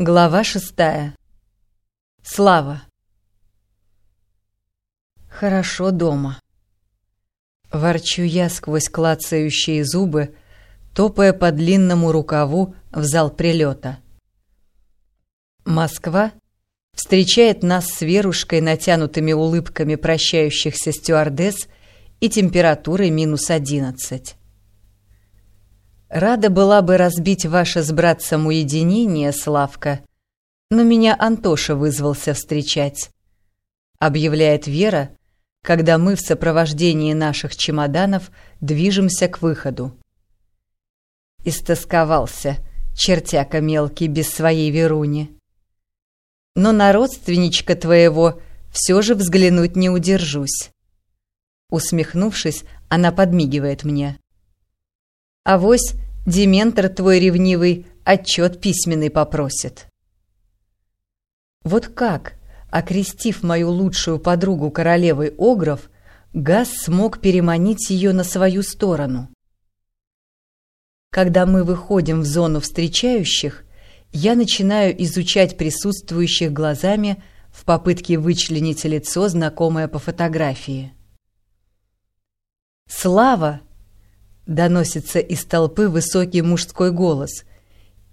Глава шестая. Слава. Хорошо дома. Ворчу я сквозь клацающие зубы, топая по длинному рукаву в зал прилета. Москва встречает нас с Верушкой натянутыми улыбками прощающихся стюардесс и температурой минус одиннадцать. Рада была бы разбить ваше с братцем уединение, Славка, но меня Антоша вызвался встречать. Объявляет Вера, когда мы в сопровождении наших чемоданов движемся к выходу. Истосковался, чертяка мелкий, без своей Веруни. Но на родственничка твоего все же взглянуть не удержусь. Усмехнувшись, она подмигивает мне. Авось Дементор твой ревнивый отчет письменный попросит. Вот как, окрестив мою лучшую подругу королевой Огров, Газ смог переманить ее на свою сторону? Когда мы выходим в зону встречающих, я начинаю изучать присутствующих глазами в попытке вычленить лицо, знакомое по фотографии. «Слава!» Доносится из толпы высокий мужской голос,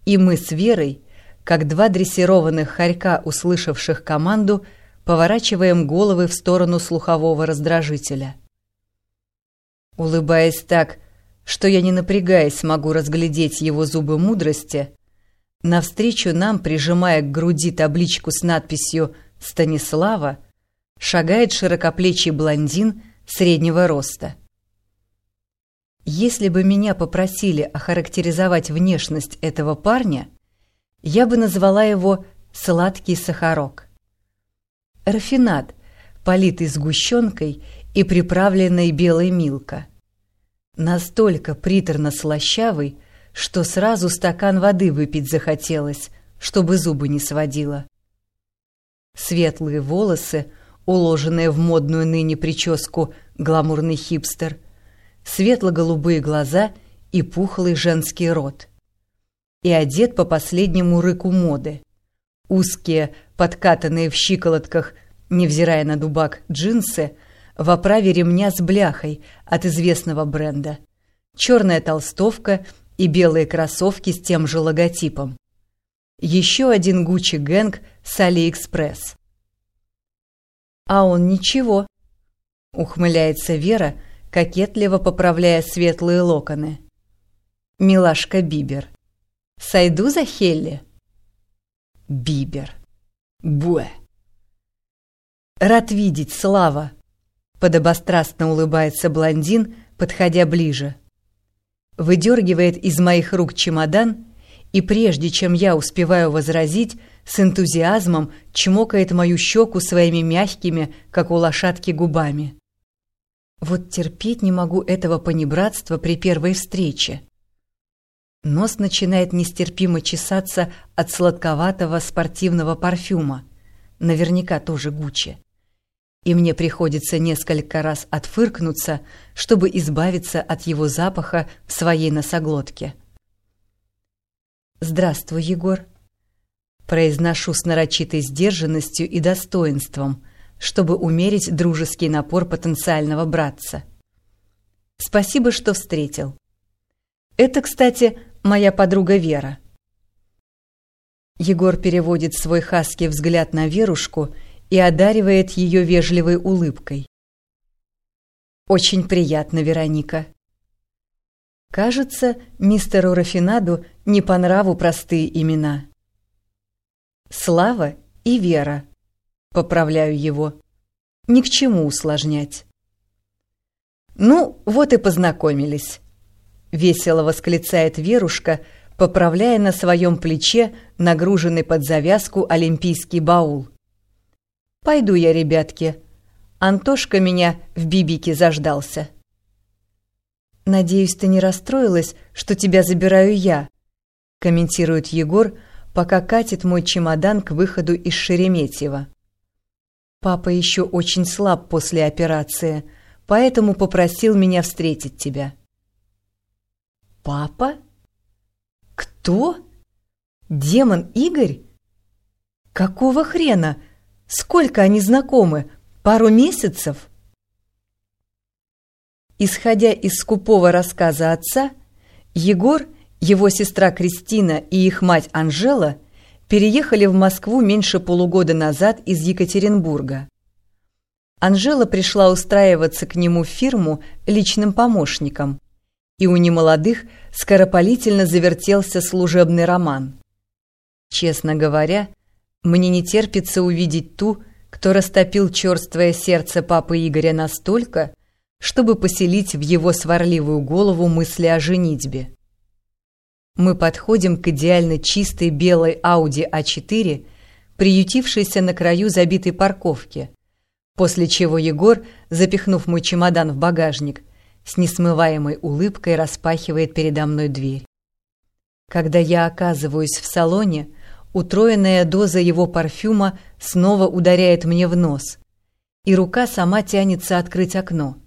и мы с Верой, как два дрессированных хорька, услышавших команду, поворачиваем головы в сторону слухового раздражителя. Улыбаясь так, что я не напрягаясь могу разглядеть его зубы мудрости, навстречу нам, прижимая к груди табличку с надписью «Станислава», шагает широкоплечий блондин среднего роста. Если бы меня попросили охарактеризовать внешность этого парня, я бы назвала его «сладкий сахарок». Рафинат, политый сгущенкой и приправленной белой милка. Настолько приторно-слащавый, что сразу стакан воды выпить захотелось, чтобы зубы не сводило. Светлые волосы, уложенные в модную ныне прическу гламурный хипстер – светло-голубые глаза и пухлый женский рот. И одет по последнему рыку моды. Узкие, подкатанные в щиколотках, невзирая на дубак, джинсы в оправе ремня с бляхой от известного бренда. Черная толстовка и белые кроссовки с тем же логотипом. Еще один Gucci Gang с Алиэкспресс. «А он ничего», — ухмыляется Вера, — кокетливо поправляя светлые локоны. «Милашка Бибер. Сойду за Хейли?» «Бибер. Буэ». «Рад видеть, Слава!» Подобострастно улыбается блондин, подходя ближе. Выдергивает из моих рук чемодан и, прежде чем я успеваю возразить, с энтузиазмом чмокает мою щеку своими мягкими, как у лошадки, губами. Вот терпеть не могу этого понебратства при первой встрече. Нос начинает нестерпимо чесаться от сладковатого спортивного парфюма, наверняка тоже Гуччи. И мне приходится несколько раз отфыркнуться, чтобы избавиться от его запаха в своей носоглотке. «Здравствуй, Егор», — произношу с нарочитой сдержанностью и достоинством — чтобы умерить дружеский напор потенциального братца. Спасибо, что встретил. Это, кстати, моя подруга Вера. Егор переводит свой хаский взгляд на Верушку и одаривает ее вежливой улыбкой. «Очень приятно, Вероника». Кажется, мистеру Рафинаду не по нраву простые имена. Слава и Вера – Поправляю его. Ни к чему усложнять. «Ну, вот и познакомились», — весело восклицает Верушка, поправляя на своем плече нагруженный под завязку олимпийский баул. «Пойду я, ребятки. Антошка меня в бибике заждался». «Надеюсь, ты не расстроилась, что тебя забираю я», — комментирует Егор, пока катит мой чемодан к выходу из Шереметьево. Папа еще очень слаб после операции, поэтому попросил меня встретить тебя. Папа? Кто? Демон Игорь? Какого хрена? Сколько они знакомы? Пару месяцев? Исходя из скупого рассказа отца, Егор, его сестра Кристина и их мать Анжела переехали в Москву меньше полугода назад из Екатеринбурга. Анжела пришла устраиваться к нему в фирму личным помощником, и у немолодых скоропалительно завертелся служебный роман. Честно говоря, мне не терпится увидеть ту, кто растопил черствое сердце папы Игоря настолько, чтобы поселить в его сварливую голову мысли о женитьбе. Мы подходим к идеально чистой белой Audi A4, приютившейся на краю забитой парковки, после чего Егор, запихнув мой чемодан в багажник, с несмываемой улыбкой распахивает передо мной дверь. Когда я оказываюсь в салоне, утроенная доза его парфюма снова ударяет мне в нос, и рука сама тянется открыть окно.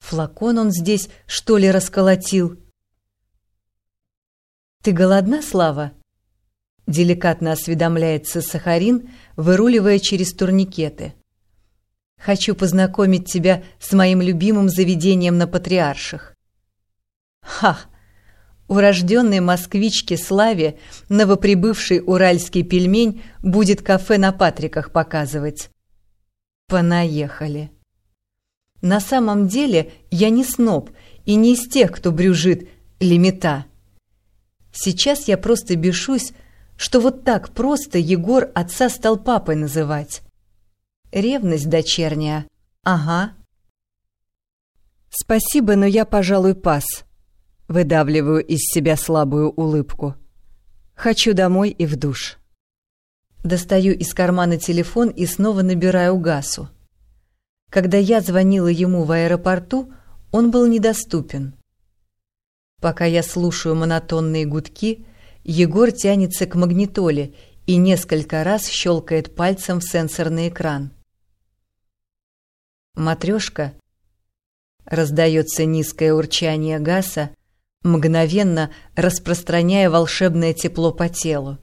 Флакон он здесь, что ли, расколотил? «Ты голодна, Слава?» Деликатно осведомляется Сахарин, выруливая через турникеты. «Хочу познакомить тебя с моим любимым заведением на Патриарших». «Ха!» Урожденной москвичке Славе новоприбывший уральский пельмень будет кафе на Патриках показывать. Понаехали. На самом деле я не сноб и не из тех, кто брюжит лимита. Сейчас я просто бешусь, что вот так просто Егор отца стал папой называть. Ревность дочерняя. Ага. Спасибо, но я, пожалуй, пас. Выдавливаю из себя слабую улыбку. Хочу домой и в душ. Достаю из кармана телефон и снова набираю Гасу. Когда я звонила ему в аэропорту, он был недоступен. Пока я слушаю монотонные гудки, Егор тянется к магнитоле и несколько раз щелкает пальцем в сенсорный экран. «Матрешка», — раздается низкое урчание Гаса, мгновенно распространяя волшебное тепло по телу.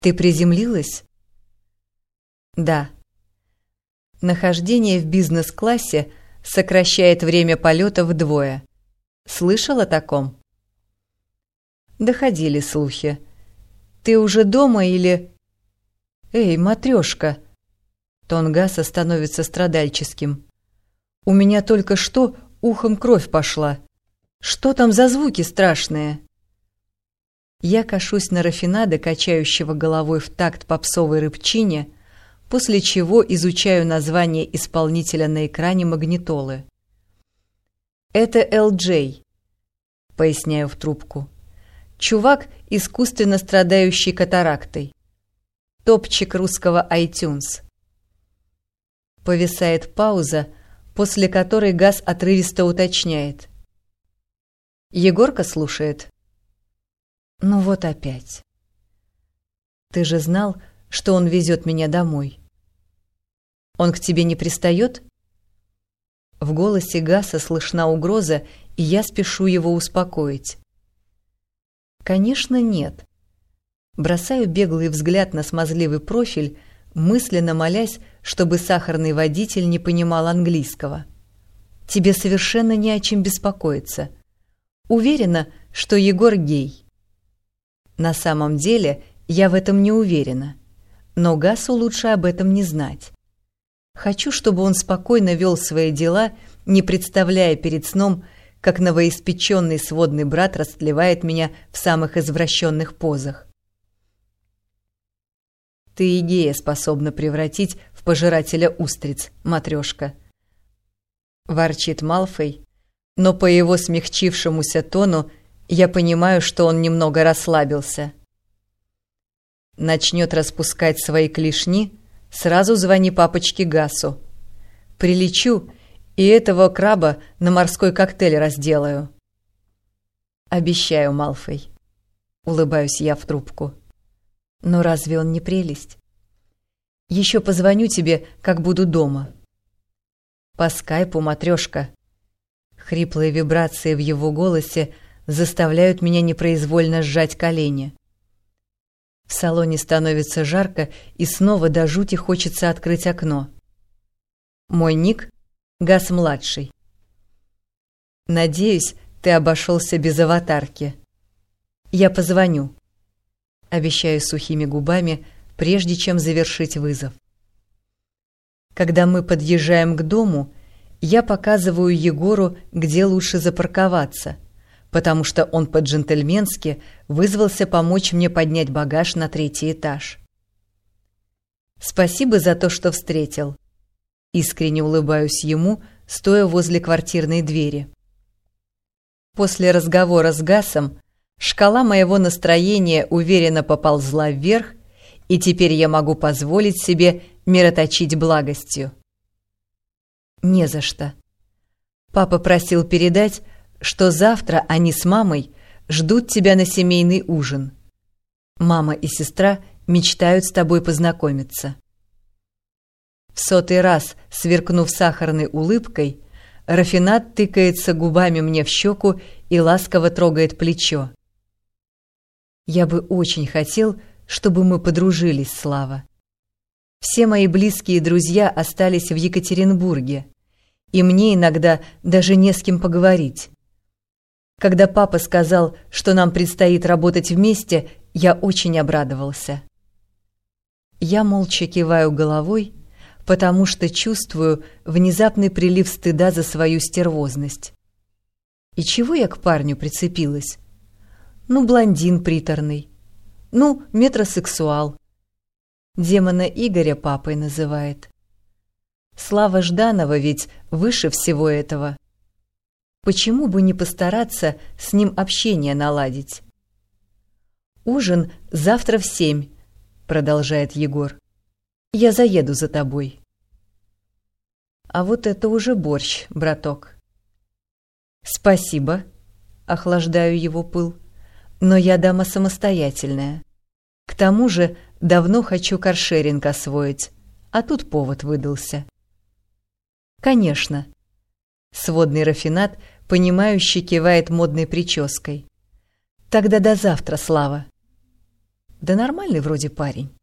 «Ты приземлилась?» «Да». Нахождение в бизнес-классе сокращает время полета вдвое. Слышал о таком?» Доходили слухи. «Ты уже дома или...» «Эй, матрешка!» Тон Гаса становится страдальческим. «У меня только что ухом кровь пошла. Что там за звуки страшные?» Я кашусь на рафинада, качающего головой в такт попсовой рыбчине, после чего изучаю название исполнителя на экране магнитолы. «Это Эл-Джей», — поясняю в трубку. «Чувак, искусственно страдающий катарактой. Топчик русского iTunes». Повисает пауза, после которой Газ отрывисто уточняет. Егорка слушает. «Ну вот опять. Ты же знал, что он везет меня домой. Он к тебе не пристает?» В голосе Гаса слышна угроза, и я спешу его успокоить. Конечно, нет. Бросаю беглый взгляд на смазливый профиль, мысленно молясь, чтобы сахарный водитель не понимал английского. Тебе совершенно не о чем беспокоиться. Уверена, что Егор гей. На самом деле я в этом не уверена, но Гасу лучше об этом не знать. Хочу, чтобы он спокойно вел свои дела, не представляя перед сном, как новоиспеченный сводный брат растлевает меня в самых извращенных позах. Ты и гея способна превратить в пожирателя устриц, матрешка. Ворчит Малфой, но по его смягчившемуся тону я понимаю, что он немного расслабился. Начнет распускать свои клешни — Сразу звони папочке Гасу. Прилечу, и этого краба на морской коктейль разделаю. Обещаю, Малфой. Улыбаюсь я в трубку. Но разве он не прелесть? Еще позвоню тебе, как буду дома. По скайпу, матрешка. Хриплые вибрации в его голосе заставляют меня непроизвольно сжать колени. В салоне становится жарко, и снова до жути хочется открыть окно. Мой ник — Газ-младший. Надеюсь, ты обошелся без аватарки. Я позвоню. Обещаю сухими губами, прежде чем завершить вызов. Когда мы подъезжаем к дому, я показываю Егору, где лучше запарковаться, потому что он по-джентльменски вызвался помочь мне поднять багаж на третий этаж. Спасибо за то, что встретил. Искренне улыбаюсь ему, стоя возле квартирной двери. После разговора с Гасом шкала моего настроения уверенно поползла вверх, и теперь я могу позволить себе мироточить благостью. Не за что. Папа просил передать, что завтра они с мамой ждут тебя на семейный ужин. Мама и сестра мечтают с тобой познакомиться. В сотый раз, сверкнув сахарной улыбкой, Рафинат тыкается губами мне в щеку и ласково трогает плечо. Я бы очень хотел, чтобы мы подружились, Слава. Все мои близкие друзья остались в Екатеринбурге, и мне иногда даже не с кем поговорить. Когда папа сказал, что нам предстоит работать вместе, я очень обрадовался. Я молча киваю головой, потому что чувствую внезапный прилив стыда за свою стервозность. И чего я к парню прицепилась? Ну, блондин приторный. Ну, метросексуал. Демона Игоря папой называет. Слава Жданова ведь выше всего этого. Почему бы не постараться с ним общение наладить? «Ужин завтра в семь», — продолжает Егор. «Я заеду за тобой». А вот это уже борщ, браток. «Спасибо», — охлаждаю его пыл, — «но я дама самостоятельная. К тому же давно хочу каршеринг освоить, а тут повод выдался». «Конечно». Сводный рафинат, понимающе кивает модной прической. «Тогда до завтра, Слава». «Да нормальный вроде парень».